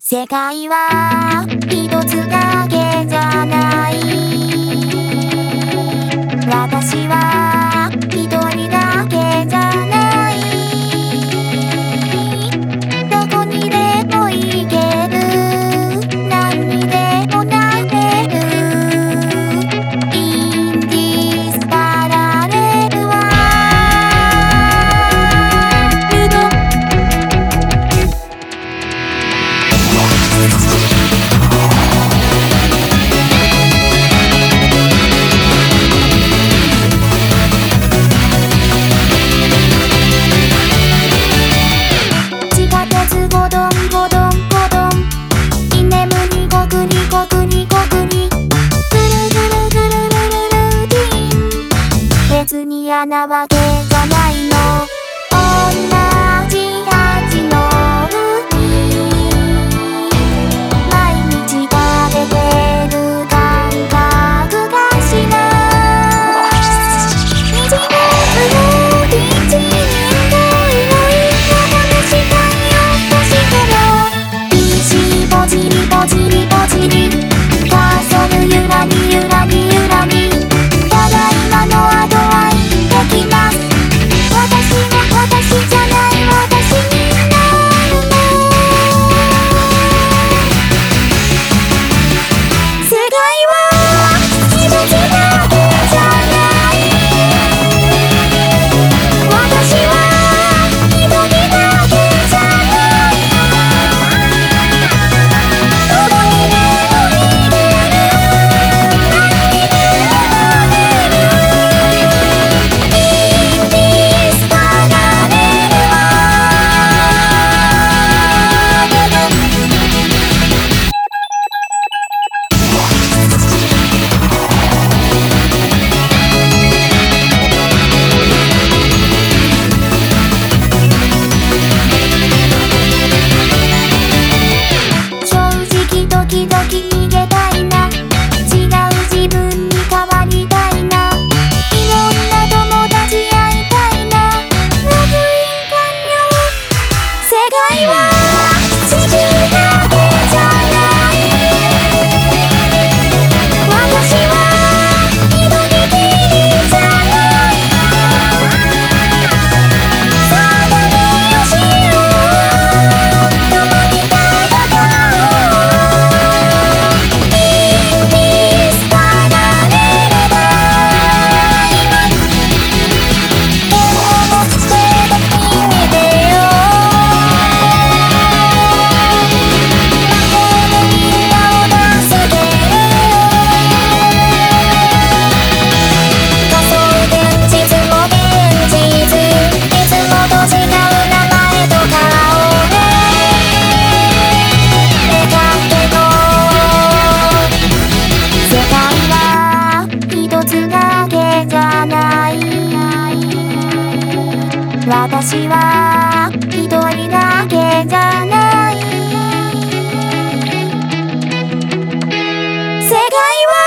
世界は一つだけ。からバイバイ私は一人だけじゃない。世界は